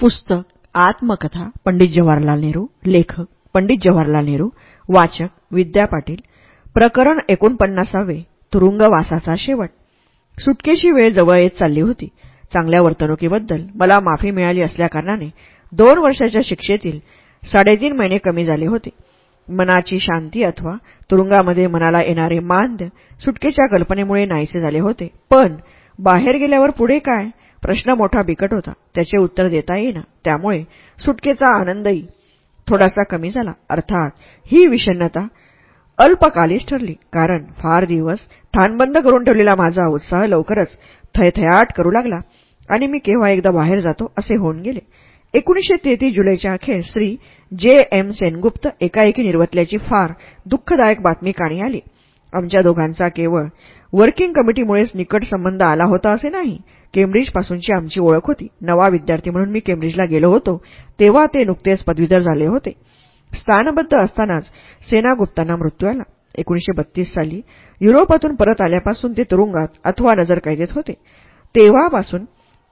पुस्तक आत्मकथा पंडित जवाहरलाल नेहरू लेखक पंडित जवाहरलाल नेहरू वाचक विद्या पाटील प्रकरण एकोणपन्नासावे तुरुंगवासाचा शेवट. सुटकेची वेळ जवळ येत चालली होती. चांगल्या वर्तणुकीबद्दल मला माफी मिळाली असल्याकारणाने दोन वर्षाच्या शिक्षेतील साडेतीन महिने कमी झाले होते. मनाची शांती अथवा तुरुंगामध्ये मनाला येणारे मांद सुटकेच्या कल्पनेमुळे नाहीसे झाले होते. पण बाहेर गेल्यावर पुढे काय? प्रश्न मोठा बिकट होता. त्याचे उत्तर देता येईना. त्यामुळे सुटकेचा आनंदही थोडासा कमी झाला. अर्थात ही विषन्नता अल्पकालीच ठरली. कारण फार दिवस ठाणबंद करून ठेवलेला माझा उत्साह लवकरच थयथयाट करू लागला आणि मी केव्हा एकदा बाहेर जातो असे होऊन गेले. एकोणीशे तेहतीस जुलैच्या अखेर श्री जे एम सेनगुप्त एकाएकी निर्वतल्याची फार दुःखदायक बातमी काणी आली. आमच्या दोघांचा केवळ वर्किंग कमिटीमुळेच निकट संबंध आला होता असे नाही केम्ब्रिजपासूनची आमची ओळख होती. नवा विद्यार्थी म्हणून मी केम्ब्रिजला गेलो होतो. तेव्हा ते नुकतेच पदवीधर झाले होते. स्थानबद्ध असतानाच सेनागुप्तांना मृत्यू आला. एकोणीशे बत्तीस साली युरोपातून परत आल्यापासून ते तुरुंगात अथवा नजर कैदेत होते. तेव्हापासून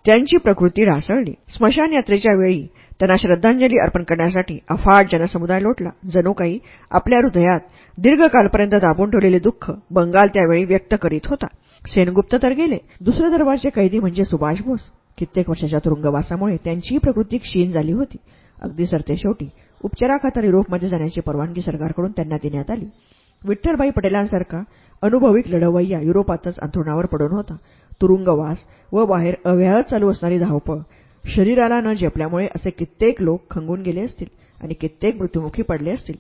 त्यांची प्रकृती ढासळली. स्मशान यात्रेच्या वेळी त्यांना श्रद्धांजली अर्पण करण्यासाठी अफाट जनसमुदाय लोटला. जणू काही आपल्या हृदयात दीर्घकालपर्यंत दाबून ठेवलेले दुःख बंगाल त्यावेळी व्यक्त करीत होता. सेनगुप्त तर गेले. दुसऱ्या दरबारचे कैदी म्हणजे सुभाष बोस. कित्येक वर्षाच्या तुरुंगवासामुळे त्यांचीही प्रकृती क्षीण झाली होती. अगदी सरते शेवटी उपचाराखातर युरोपमध्ये जाण्याची परवानगी सरकारकडून त्यांना देण्यात आली. विठ्ठलबाई पटेलांसारखा अनुभविक लढवय्या युरोपातच अंथरुणावर पडून होता. तुरुंगवास व बाहेर अव्याहत चालू असणारी धावपळ शरीराला न झेपल्यामुळे असे कित्येक लोक खंगून गेले असतील आणि कित्येक मृत्युमुखी पडले असतील.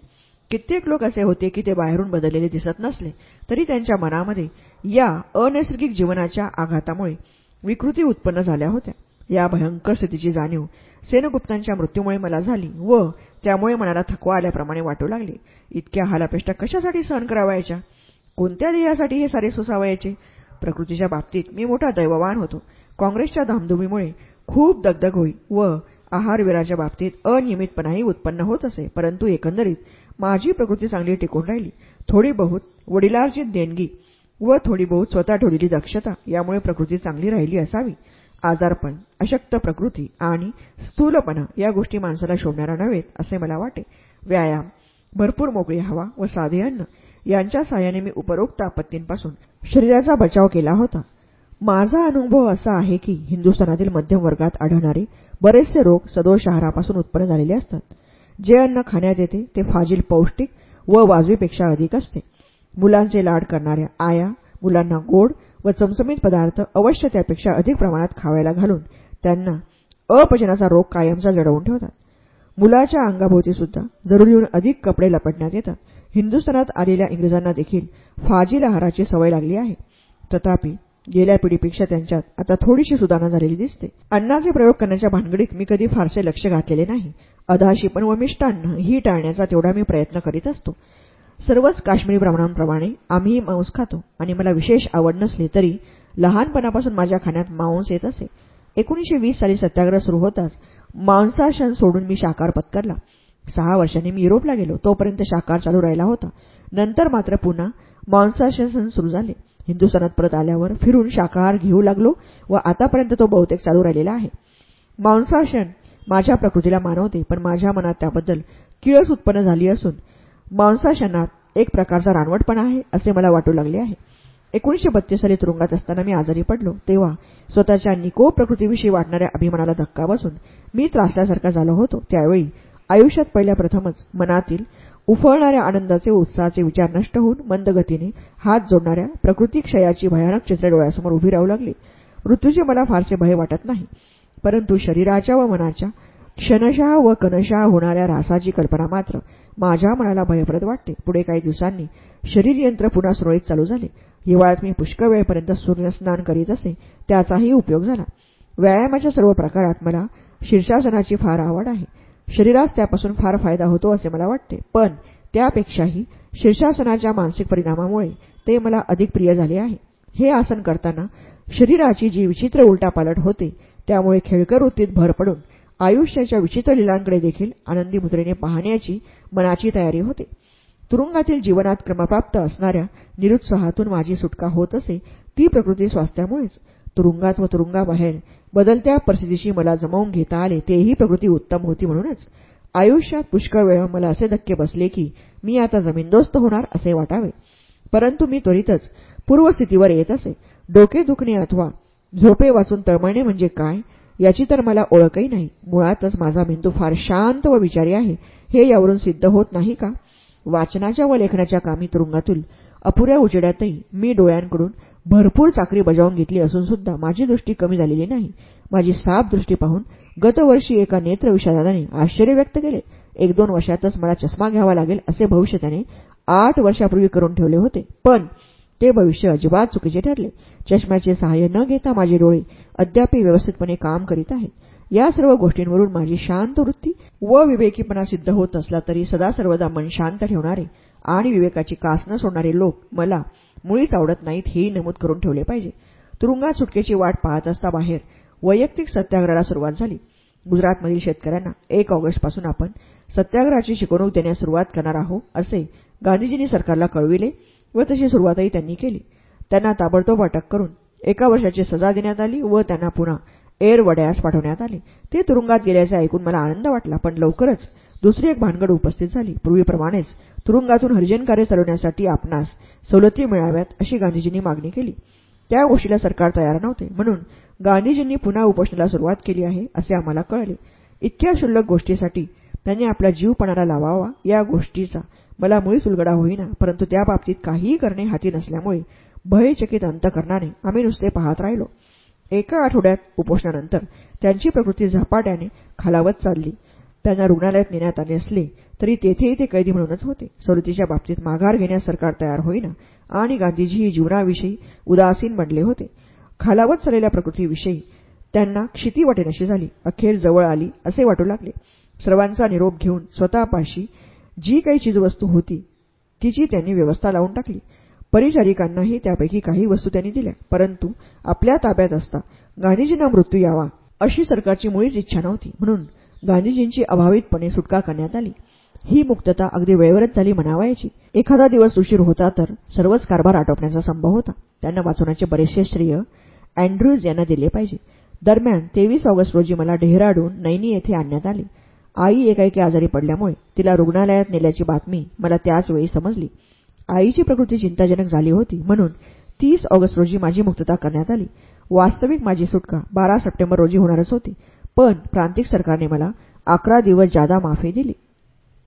कित्येक लोक असे होते की ते बाहेरून बदललेले दिसत नसले तरी त्यांच्या मनामध्ये या अनैसर्गिक जीवनाच्या आघातामुळे विकृती उत्पन्न झाल्या होत्या. या भयंकर स्थितीची जाणीव सेनगुप्तांच्या मृत्यूमुळे मला झाली व त्यामुळे मनाला थकवा आल्याप्रमाणे वाटू लागले. इतक्या हालापेष्टा कशासाठी सहन करावायच्या? कोणत्या ध्येयासाठी हे सारे सोसावायचे? प्रकृतीच्या बाबतीत मी मोठा दैववान होतो. काँग्रेसच्या धामधुमीमुळे खूप दगदग होई व आहारविराच्या बाबतीत अनियमितपणाही उत्पन्न होत असे परंतु एकंदरीत माझी प्रकृती चांगली टिकून राहिली. थोडी बहुत वडिलांची देणगी व थोडी बहुत स्वतः ठेवलेली दक्षता यामुळे प्रकृती चांगली राहिली असावी. आजारपण अशक्त प्रकृती आणि स्थूलपणा या गोष्टी माणसाला शोधणारा नव्हेत असे मला वाटे. व्यायाम भरपूर मोकळी हवा व साधे अन्न यांच्या साहाय्याने मी उपरोक्त आपत्तींपासून शरीराचा बचाव केला होता. माझा अनुभव असा आहे की हिंदुस्थानातील मध्यम वर्गात आढळणारे बरेचसे रोग सदोष आहारापासून उत्पन्न झालेले असतात. जे अन्न खाण्यात येते ते फाजील पौष्टिक व वाजवीपेक्षा अधिक असते. मुलांचे लाड करणाऱ्या आया मुलांना गोड व चमचमीत पदार्थ अवश्य त्यापेक्षा अधिक प्रमाणात खावायला घालून त्यांना अपचनाचा रोग कायमचा जडवून ठेवतात. मुलाच्या अंगाभोवती सुद्धा जरुरीहून अधिक कपडे लपटण्यात येतात. हिंदुस्थानात आलेल्या इंग्रजांना देखील फाजील आहाराची सवय लागली आहे. तथापि गेल्या पिढीपेक्षा त्यांच्यात आता थोडीशी सुधारणा झालेली दिसते. अन्नाचे प्रयोग करण्याच्या भानगडीत मी कधी फारसे लक्ष घातलेले नाही. अधाशीपण व मिष्टान्न ही टाळण्याचा तेवढा मी प्रयत्न करीत असतो. सर्वच काश्मीरी ब्राह्मणांप्रमाणे आम्ही मांस खातो आणि मला विशेष आवड नसली तरी लहानपणापासून माझ्या खाण्यात मांस येत असे. एकोणीशे वीस साली सत्याग्रह सुरू होताच मांसाशन सोडून मी शाकार पत्करला. सहा वर्षांनी मी युरोपला गेलो. तोपर्यंत शाकार चालू राहिला होता. नंतर मात्र पुन्हा मांसाशन सुरू झाले. हिंदुस्थानात परत आल्यावर फिरून शाकाहार घेऊ लागलो व आतापर्यंत तो बहुतेक चालू राहिलेला आहे. मांसाशन माझ्या प्रकृतीला मानवते पण माझ्या मनात त्याबद्दल किळस उत्पन्न झाली असून मांसाशनात एक प्रकारचा रानवटपणा आहे असे मला वाटू लागले आहे. एकोणीशे बत्तीस साली तुरुंगात असताना मी आजारी पडलो तेव्हा स्वतःच्या निको प्रकृतीविषयी वाटणाऱ्या अभिमानाला धक्का बसून मी त्रासल्यासारखा झालो होतो. त्यावेळी आयुष्यात पहिल्या प्रथमच मनातील उफळणाऱ्या आनंदाचे उत्साहाचे विचार नष्ट होऊन मंदगतीने हात जोडणाऱ्या प्रकृती क्षयाची भयानक चित्र डोळ्यासमोर उभी राहू लागली. मृत्यूचे मला फारसे भय वाटत नाही परंतु शरीराच्या व मनाच्या क्षणशः व कणशः होणाऱ्या रासाची कल्पना मात्र माझ्या मनाला भयप्रद वाटते. पुढे काही दिवसांनी शरीरयंत्र पुन्हा सुरळीत चालू झाले. हिवाळ्यात मी पुष्कळ वेळपर्यंत सूर्यस्नान करीत असे त्याचाही उपयोग झाला. व्यायामाच्या सर्व प्रकारात मला शीर्षासनाची फार आवड आहे. शरीरास त्यापासून फार फायदा होतो असे मला वाटते. पण त्यापेक्षाही शीर्षासनाच्या मानसिक परिणामामुळे ते मला अधिक प्रिय झाले आहे. हे आसन करताना शरीराची जी विचित्र उलटापालट होते त्यामुळे खेळकर वृत्तीत भर पडून आयुष्याच्या विचित्र लिलांकडे देखील आनंदी मुद्रेने पाहण्याची मनाची तयारी होते. तुरुंगातील जीवनात क्रमप्राप्त असणाऱ्या निरुत्साहातून माझी सुटका होत असे ती प्रकृती स्वास्थ्यामुळेच तुरुंगात व तुरुंगाबाहेर बदलत्या परिस्थितीशी मला जमवून घेता आले तेही प्रकृती उत्तम होती म्हणूनच. आयुष्यात पुष्कळ वेळा मला असे धक्के बसले की मी आता जमीनदोस्त होणार असे वाटावे. परंतु मी त्वरितच पूर्वस्थितीवर येत असे. डोके दुखणे अथवा झोपे वाचून तळमळणे म्हणजे काय? याची तर मला ओळखही नाही. मुळातच माझा मेंदू फार शांत व विचारी आहे. हे यावरून सिद्ध होत नाही का? वाचनाच्या व लेखनाच्या कामी तुरुंगातून अपुऱ्या उजेड्यातही मी डोळ्यांकडून भरपूर चाकरी बजावून घेतली असून सुद्धा माझी दृष्टी कमी झालेली नाही. माझी साफ दृष्टी पाहून गतवर्षी एका नेत्रविषादाने आश्चर्य व्यक्त केले. एक दोन वर्षातच मला चष्मा घ्यावा लागेल असे भविष्य त्याने आठ वर्षापूर्वी करून ठेवले होते. पण ते भविष्य अजिबात चुकीचे ठरले. चष्म्याचे सहाय्य न घेता माझे डोळे अद्यापही व्यवस्थितपणे काम करीत आहेत. या सर्व गोष्टींवरून माझी शांत वृत्ती व विवेकीपणा सिद्ध होत असला तरी सदा सर्वदा मन शांत ठेवणारे आणि विवेकाची कास न सोडणारे लोक मला मुळीच आवडत नाहीत हेही नमूद करून ठेवले पाहिजे. तुरुंगात सुटकेची वाट पाहत असता बाहेर वैयक्तिक सत्याग्रहाला सुरुवात झाली. गुजरातमधील शेतकऱ्यांना एक ऑगस्टपासून आपण सत्याग्रहाची शिकवणूक देण्यास सुरुवात करणार आहोत असे गांधीजींनी सरकारला कळविले व तशी सुरुवातही त्यांनी केली. त्यांना ताबडतोब अटक करून एका वर्षाची सजा देण्यात आली व त्यांना पुन्हा एअर वड्यास पाठवण्यात आले. ते तुरुंगात गेल्याचे ऐकून मला आनंद वाटला पण लवकरच दुसरी एक भानगड उपस्थित झाली. पूर्वीप्रमाणेच तुरुंगातून हरिजन कार्य चालवण्यासाठी आपणास सवलती मिळाव्यात अशी गांधीजींनी मागणी केली. त्या गोष्टीला सरकार तयार नव्हते. म्हणून गांधीजींनी पुन्हा उपोषणाला सुरुवात केली आहे असे आम्हाला कळले. इतक्या क्षुल्लक गोष्टीसाठी त्यांनी आपला जीव पणाला लावावा या गोष्टीचा मला मुळीच उलगडा होईना. परंतु त्या बाबतीत काहीही करणे हाती नसल्यामुळे भयचकित अंतकरणाने आम्ही नुसते पाहत राहिलो. एका आठवड्यात उपोषणानंतर त्यांची प्रकृती झपाट्याने खालावत चालली. त्यांना रुग्णालयात नेण्यात आले असले तरी तेथेही ते कैदी म्हणूनच होते. सवलतीच्या बाबतीत माघार घेण्यास सरकार तयार होईना आणि गांधीजीही जीवनाविषयी उदासीन बनले होते. खालावत चाललेल्या प्रकृतीविषयी त्यांना क्षिती वाटेनशी झाली. अखेर जवळ आली असे वाटू लागले. सर्वांचा निरोप घेऊन स्वतःपाशी जी काही चीजवस्तू होती तिची त्यांनी व्यवस्था लावून टाकली. परिचारिकांनाही त्यापैकी काही वस्तू त्यांनी दिल्या. परंतु आपल्या ताब्यात असता गांधीजींना मृत्यू यावा अशी सरकारची मुळीच इच्छा नव्हती. म्हणून गांधीजींची अभावितपणे सुटका करण्यात आली. ही मुक्तता अगदी वेळेवरच झाली म्हणावायची. एखादा दिवस उशीर होता तर सर्वच कारभार आटोपण्याचा संभव होता. त्यांना वाचवण्याचे बरेचसे श्रेय अँड्र्यूज यांना दिले पाहिजे. दरम्यान तेवीस ऑगस्ट रोजी मला डेहराडून नैनी येथे आणण्यात आले. आई एकाएकी आजारी पडल्यामुळे तिला रुग्णालयात नेल्याची बातमी मला त्याचवेळी समजली. आईची प्रकृती चिंताजनक झाली होती म्हणून तीस ऑगस्ट रोजी माझी मुक्तता करण्यात आली. वास्तविक माझी सुटका बारा सप्टेंबर रोजी होणारच होती. पण प्रांतिक सरकारने मला अकरा दिवस जादा माफी दिली.